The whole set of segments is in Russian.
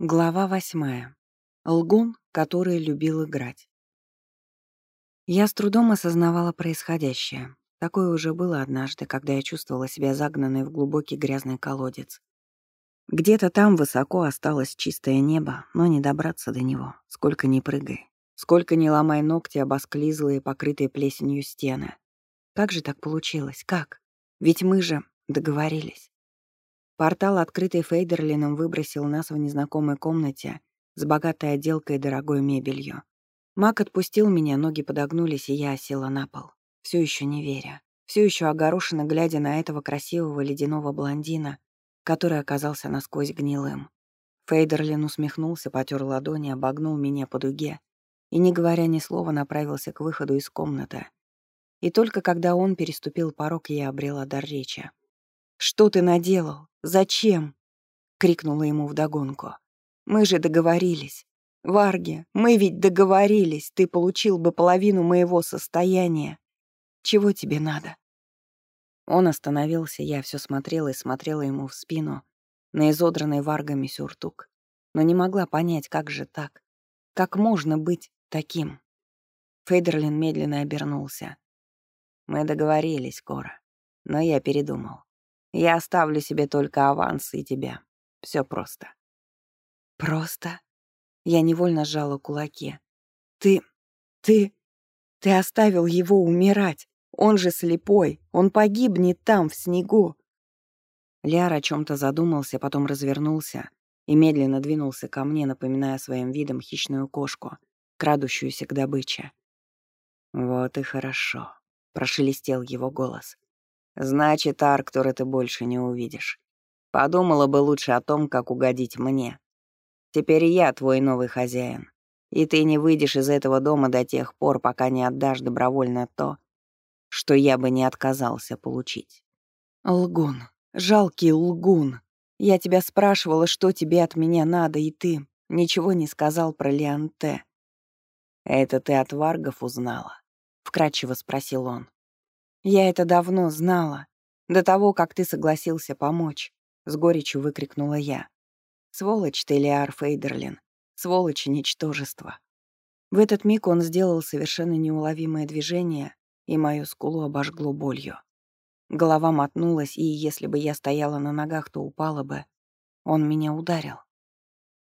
Глава восьмая. Лгун, который любил играть. Я с трудом осознавала происходящее. Такое уже было однажды, когда я чувствовала себя загнанной в глубокий грязный колодец. Где-то там высоко осталось чистое небо, но не добраться до него, сколько ни прыгай, сколько ни ломай ногти об осклизлые, покрытые плесенью стены. Как же так получилось? Как? Ведь мы же договорились. Портал, открытый Фейдерлином, выбросил нас в незнакомой комнате с богатой отделкой и дорогой мебелью. Мак отпустил меня, ноги подогнулись, и я осела на пол, все еще не веря, все еще огорошенно глядя на этого красивого ледяного блондина, который оказался насквозь гнилым. Фейдерлин усмехнулся, потер ладони, обогнул меня по дуге и, не говоря ни слова, направился к выходу из комнаты. И только когда он переступил порог, я обрела дар речи. «Что ты наделал? Зачем?» — крикнула ему вдогонку. «Мы же договорились. Варги, мы ведь договорились. Ты получил бы половину моего состояния. Чего тебе надо?» Он остановился, я все смотрела и смотрела ему в спину, на изодранный варгами сюртук, но не могла понять, как же так? Как можно быть таким? Фейдерлин медленно обернулся. «Мы договорились, Кора, но я передумал. Я оставлю себе только аванс и тебя. Все просто. Просто? Я невольно сжала кулаки. Ты... ты... ты оставил его умирать. Он же слепой. Он погибнет там, в снегу. Ляр о чем то задумался, потом развернулся и медленно двинулся ко мне, напоминая своим видом хищную кошку, крадущуюся к добыче. «Вот и хорошо», — прошелестел его голос. Значит, Арктура ты больше не увидишь. Подумала бы лучше о том, как угодить мне. Теперь я твой новый хозяин. И ты не выйдешь из этого дома до тех пор, пока не отдашь добровольно то, что я бы не отказался получить. Лгун, жалкий лгун. Я тебя спрашивала, что тебе от меня надо, и ты ничего не сказал про Леонте. Это ты от варгов узнала? Вкратчиво спросил он. «Я это давно знала. До того, как ты согласился помочь», — с горечью выкрикнула я. «Сволочь ты, Лиар Фейдерлин. Сволочь и ничтожество». В этот миг он сделал совершенно неуловимое движение, и мою скулу обожгло болью. Голова мотнулась, и если бы я стояла на ногах, то упала бы. Он меня ударил.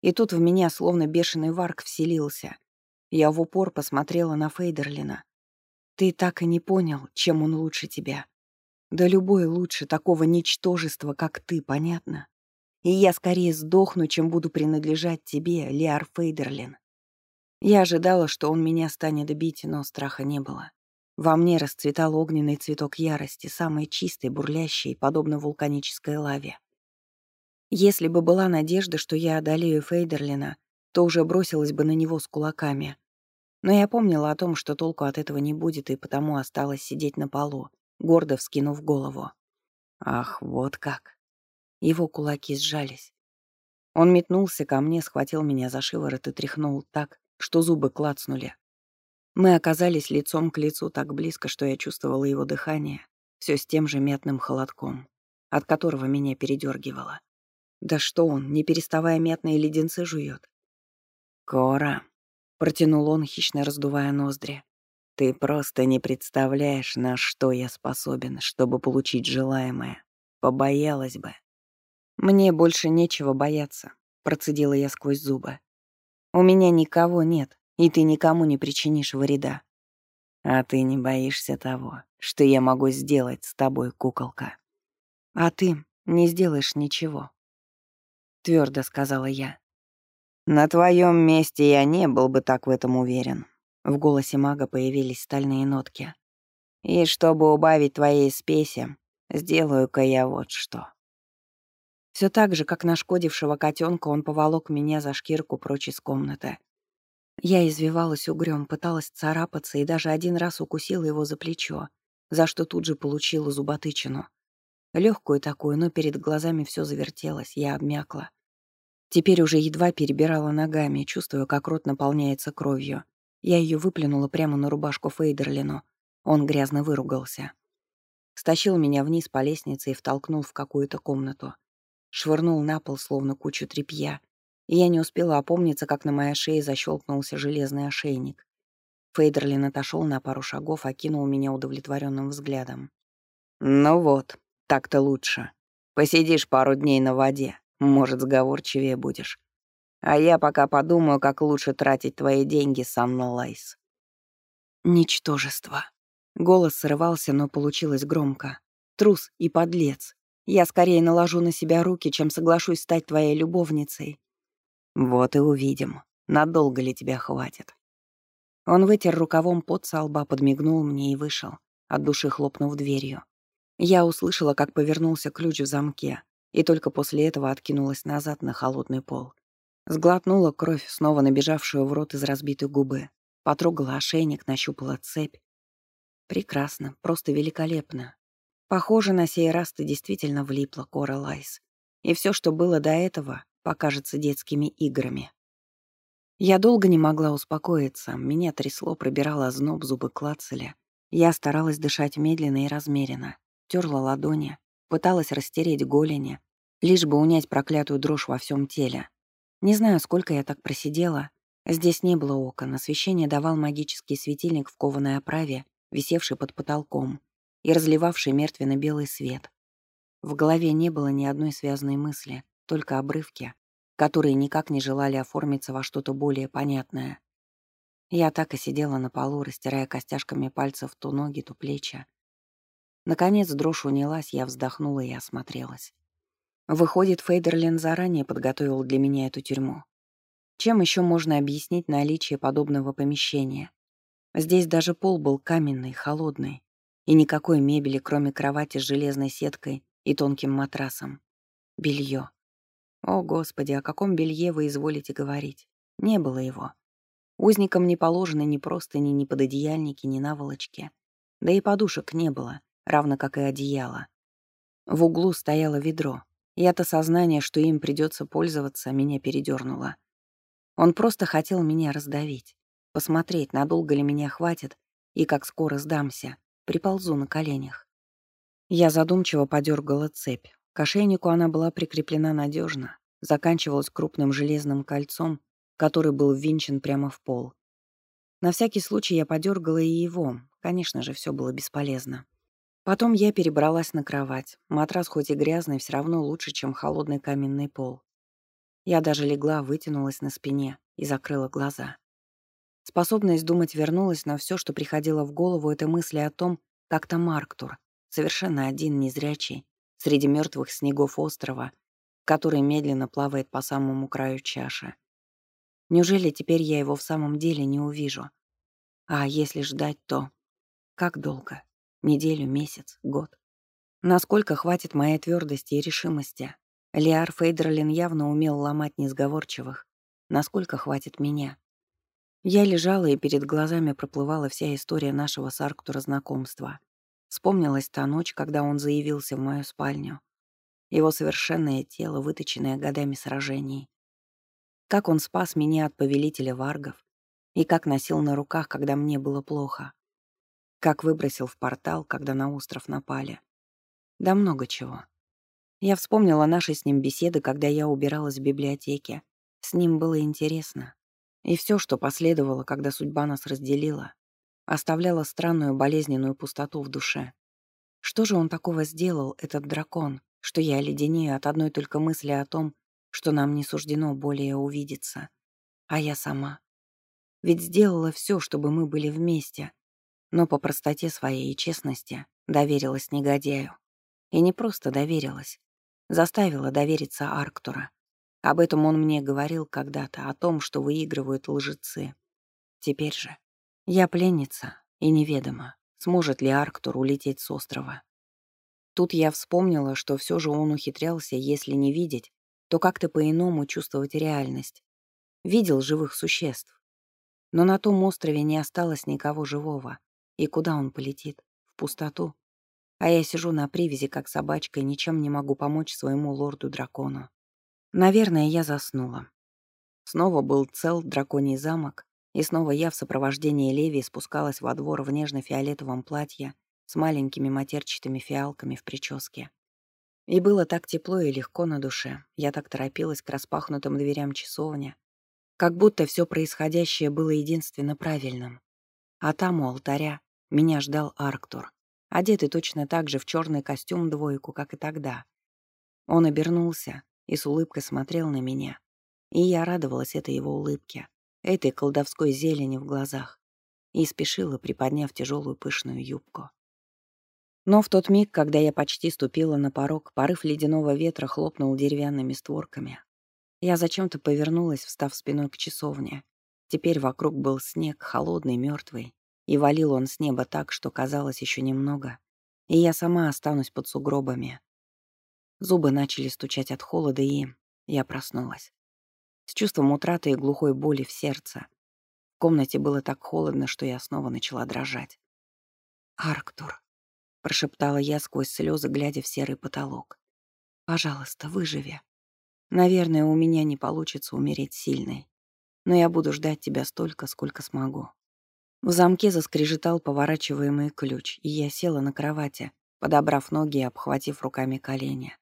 И тут в меня словно бешеный варк вселился. Я в упор посмотрела на Фейдерлина, ты так и не понял, чем он лучше тебя. Да любой лучше такого ничтожества, как ты, понятно? И я скорее сдохну, чем буду принадлежать тебе, Лиар Фейдерлин. Я ожидала, что он меня станет бить, но страха не было. Во мне расцветал огненный цветок ярости, самый чистый, бурлящий, подобно вулканической лаве. Если бы была надежда, что я одолею Фейдерлина, то уже бросилась бы на него с кулаками. Но я помнила о том, что толку от этого не будет, и потому осталась сидеть на полу, гордо вскинув голову. Ах, вот как. Его кулаки сжались. Он метнулся ко мне, схватил меня за шиворот и тряхнул так, что зубы клацнули. Мы оказались лицом к лицу так близко, что я чувствовала его дыхание, все с тем же метным холодком, от которого меня передергивало. Да что он, не переставая метные леденцы жует? «Кора», Протянул он, хищно раздувая ноздри. «Ты просто не представляешь, на что я способен, чтобы получить желаемое. Побоялась бы». «Мне больше нечего бояться», — процедила я сквозь зубы. «У меня никого нет, и ты никому не причинишь вреда». «А ты не боишься того, что я могу сделать с тобой, куколка?» «А ты не сделаешь ничего», — твердо сказала я. «На твоем месте я не был бы так в этом уверен». В голосе мага появились стальные нотки. «И чтобы убавить твоей спеси, сделаю-ка я вот что». Все так же, как нашкодившего котенка, он поволок меня за шкирку прочь из комнаты. Я извивалась угрём, пыталась царапаться и даже один раз укусила его за плечо, за что тут же получила зуботычину. Легкую такую, но перед глазами все завертелось, я обмякла. Теперь уже едва перебирала ногами, чувствуя, как рот наполняется кровью. Я ее выплюнула прямо на рубашку Фейдерлину. Он грязно выругался. Стащил меня вниз по лестнице и втолкнул в какую-то комнату. Швырнул на пол, словно кучу тряпья. я не успела опомниться, как на моей шее защелкнулся железный ошейник. Фейдерлин отошел на пару шагов, окинул меня удовлетворенным взглядом. «Ну вот, так-то лучше. Посидишь пару дней на воде, может, сговорчивее будешь. А я пока подумаю, как лучше тратить твои деньги, Санна Лайс». «Ничтожество». Голос срывался, но получилось громко. «Трус и подлец. Я скорее наложу на себя руки, чем соглашусь стать твоей любовницей». «Вот и увидим, надолго ли тебя хватит». Он вытер рукавом пот со лба, подмигнул мне и вышел, от души хлопнув дверью. Я услышала, как повернулся ключ в замке, и только после этого откинулась назад на холодный пол. Сглотнула кровь, снова набежавшую в рот из разбитой губы. Потрогала ошейник, нащупала цепь. Прекрасно, просто великолепно. Похоже, на сей раз ты действительно влипла, Кора Лайс. И все, что было до этого, покажется детскими играми. Я долго не могла успокоиться, меня трясло, пробирало зноб, зубы клацали. Я старалась дышать медленно и размеренно, терла ладони, пыталась растереть голени, лишь бы унять проклятую дрожь во всем теле. Не знаю, сколько я так просидела. Здесь не было окон, освещение давал магический светильник в кованой оправе, висевший под потолком и разливавший мертвенно-белый свет. В голове не было ни одной связанной мысли, только обрывки, которые никак не желали оформиться во что-то более понятное. Я так и сидела на полу, растирая костяшками пальцев то ноги, то плечи. Наконец дрожь унялась, я вздохнула и осмотрелась. Выходит, Фейдерлин заранее подготовил для меня эту тюрьму. Чем еще можно объяснить наличие подобного помещения? Здесь даже пол был каменный, холодный, и никакой мебели, кроме кровати с железной сеткой и тонким матрасом. Белье. О, Господи, о каком белье вы изволите говорить? Не было его. Узникам не положено ни простыни, ни пододеяльники, ни наволочки. Да и подушек не было, равно как и одеяло. В углу стояло ведро, и это сознание, что им придется пользоваться, меня передернуло. Он просто хотел меня раздавить, посмотреть, надолго ли меня хватит и как скоро сдамся, приползу на коленях. Я задумчиво подергала цепь. К ошейнику она была прикреплена надежно, заканчивалась крупным железным кольцом, который был ввинчен прямо в пол. На всякий случай я подергала и его, конечно же, все было бесполезно. Потом я перебралась на кровать. Матрас хоть и грязный, все равно лучше, чем холодный каменный пол. Я даже легла, вытянулась на спине и закрыла глаза. Способность думать вернулась, но все, что приходило в голову, это мысли о том, как там Арктур, совершенно один, незрячий, среди мертвых снегов острова, который медленно плавает по самому краю чаши. Неужели теперь я его в самом деле не увижу? А если ждать, то... Как долго? Неделю, месяц, год. Насколько хватит моей твердости и решимости? Лиар Фейдерлин явно умел ломать несговорчивых. Насколько хватит меня? Я лежала, и перед глазами проплывала вся история нашего с Арктура знакомства. Вспомнилась та ночь, когда он заявился в мою спальню. Его совершенное тело, выточенное годами сражений. Как он спас меня от повелителя варгов, и как носил на руках, когда мне было плохо. Как выбросил в портал, когда на остров напали. Да много чего. Я вспомнила наши с ним беседы, когда я убиралась в библиотеке. С ним было интересно. И все, что последовало, когда судьба нас разделила, оставляло странную болезненную пустоту в душе. Что же он такого сделал, этот дракон, что я леденею от одной только мысли о том, что нам не суждено более увидеться. А я сама. Ведь сделала все, чтобы мы были вместе, но по простоте своей и честности доверилась негодяю. И не просто доверилась, заставила довериться Арктура. Об этом он мне говорил когда-то, о том, что выигрывают лжецы. Теперь же я пленница, и неведомо, сможет ли Арктур улететь с острова. Тут я вспомнила, что все же он ухитрялся, если не видеть, то как-то по-иному чувствовать реальность. Видел живых существ. Но на том острове не осталось никого живого, и куда он полетит? В пустоту? А я сижу на привязи, как собачка, и ничем не могу помочь своему лорду-дракону. Наверное, я заснула. Снова был цел драконий замок, и снова я в сопровождении Леви спускалась во двор в нежно-фиолетовом платье с маленькими матерчатыми фиалками в прическе. И было так тепло и легко на душе. Я так торопилась к распахнутым дверям часовни, как будто все происходящее было единственно правильным. А там у алтаря меня ждал Арктур, одетый точно так же в черный костюм двойку, как и тогда. Он обернулся и с улыбкой смотрел на меня. И я радовалась этой его улыбке, этой колдовской зелени в глазах, и спешила, приподняв тяжелую пышную юбку. Но в тот миг, когда я почти ступила на порог, порыв ледяного ветра хлопнул деревянными створками. Я зачем-то повернулась, встав спиной к часовне. Теперь вокруг был снег, холодный, мертвый, и валил он с неба так, что казалось еще немного, и я сама останусь под сугробами. Зубы начали стучать от холода, и я проснулась. С чувством утраты и глухой боли в сердце. В комнате было так холодно, что я снова начала дрожать. «Арктур», — прошептала я сквозь слезы, глядя в серый потолок. «Пожалуйста, выживи. Наверное, у меня не получится умереть сильной, но я буду ждать тебя столько, сколько смогу». В замке заскрежетал поворачиваемый ключ, и я села на кровати, подобрав ноги и обхватив руками колени.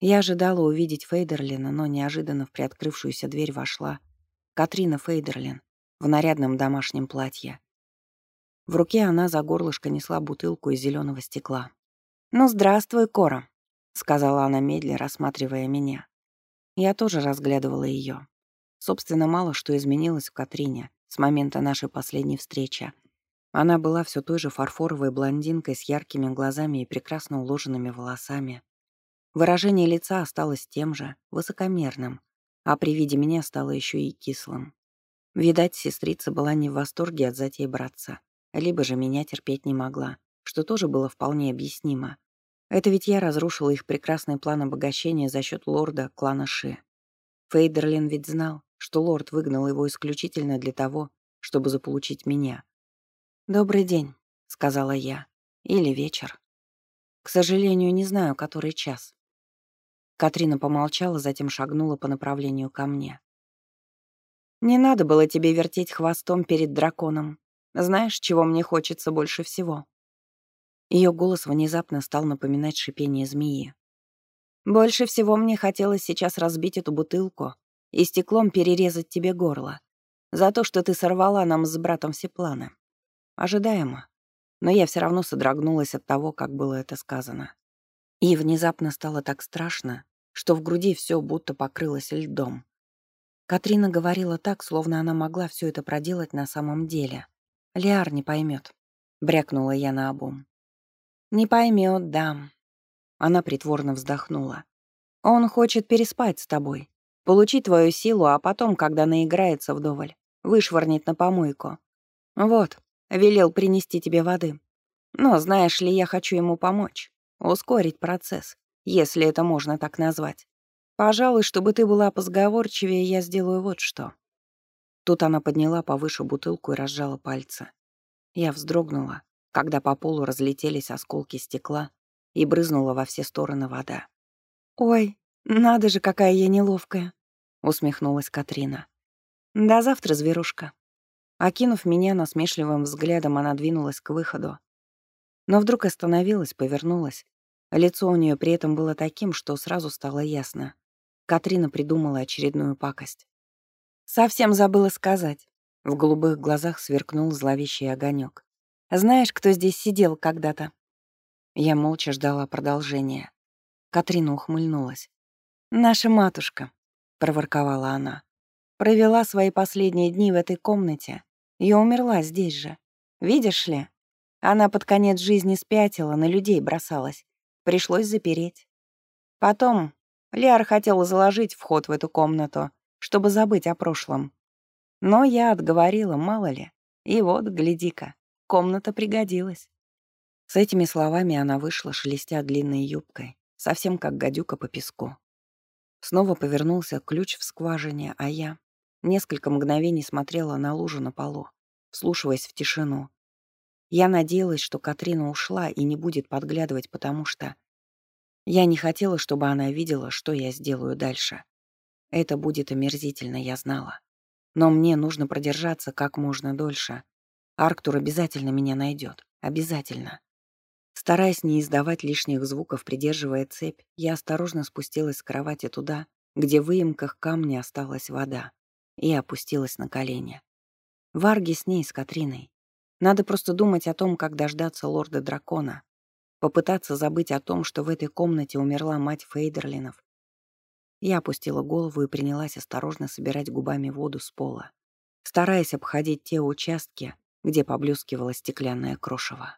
Я ожидала увидеть Фейдерлина, но неожиданно в приоткрывшуюся дверь вошла Катрина Фейдерлин в нарядном домашнем платье. В руке она за горлышко несла бутылку из зеленого стекла. «Ну, здравствуй, Кора», — сказала она медленно, рассматривая меня. Я тоже разглядывала ее. Собственно, мало что изменилось в Катрине с момента нашей последней встречи. Она была все той же фарфоровой блондинкой с яркими глазами и прекрасно уложенными волосами. Выражение лица осталось тем же, высокомерным, а при виде меня стало еще и кислым. Видать, сестрица была не в восторге от затей братца, либо же меня терпеть не могла, что тоже было вполне объяснимо. Это ведь я разрушила их прекрасный план обогащения за счет лорда клана Ши. Фейдерлин ведь знал, что лорд выгнал его исключительно для того, чтобы заполучить меня. «Добрый день», — сказала я. «Или вечер. К сожалению, не знаю, который час». Катрина помолчала, затем шагнула по направлению ко мне. «Не надо было тебе вертеть хвостом перед драконом. Знаешь, чего мне хочется больше всего?» Ее голос внезапно стал напоминать шипение змеи. «Больше всего мне хотелось сейчас разбить эту бутылку и стеклом перерезать тебе горло. За то, что ты сорвала нам с братом все планы. Ожидаемо. Но я все равно содрогнулась от того, как было это сказано. И внезапно стало так страшно, что в груди все будто покрылось льдом. Катрина говорила так, словно она могла все это проделать на самом деле. «Лиар не поймет», — брякнула я на обум. «Не поймет, да». Она притворно вздохнула. «Он хочет переспать с тобой. Получить твою силу, а потом, когда наиграется вдоволь, вышвырнет на помойку. Вот, велел принести тебе воды. Но, знаешь ли, я хочу ему помочь, ускорить процесс, если это можно так назвать. Пожалуй, чтобы ты была позговорчивее, я сделаю вот что». Тут она подняла повыше бутылку и разжала пальцы. Я вздрогнула, когда по полу разлетелись осколки стекла и брызнула во все стороны вода. «Ой, надо же, какая я неловкая!» — усмехнулась Катрина. «До завтра, зверушка». Окинув меня насмешливым взглядом, она двинулась к выходу. Но вдруг остановилась, повернулась. Лицо у нее при этом было таким, что сразу стало ясно. Катрина придумала очередную пакость. «Совсем забыла сказать». В голубых глазах сверкнул зловещий огонек. «Знаешь, кто здесь сидел когда-то?» Я молча ждала продолжения. Катрина ухмыльнулась. «Наша матушка», проворковала она. Провела свои последние дни в этой комнате и умерла здесь же. Видишь ли? Она под конец жизни спятила, на людей бросалась. Пришлось запереть. Потом Лиар хотела заложить вход в эту комнату, чтобы забыть о прошлом. Но я отговорила, мало ли. И вот, гляди-ка, комната пригодилась. С этими словами она вышла, шелестя длинной юбкой, совсем как гадюка по песку. Снова повернулся ключ в скважине, а я несколько мгновений смотрела на лужу на полу, вслушиваясь в тишину. Я надеялась, что Катрина ушла и не будет подглядывать, потому что я не хотела, чтобы она видела, что я сделаю дальше. Это будет омерзительно, я знала. Но мне нужно продержаться как можно дольше. Арктур обязательно меня найдет. Обязательно. Стараясь не издавать лишних звуков, придерживая цепь, я осторожно спустилась с кровати туда, где в выемках камня осталась вода, и опустилась на колени. Варги с ней, с Катриной. Надо просто думать о том, как дождаться лорда-дракона, попытаться забыть о том, что в этой комнате умерла мать Фейдерлинов. Я опустила голову и принялась осторожно собирать губами воду с пола, стараясь обходить те участки, где поблескивало стеклянное крошево.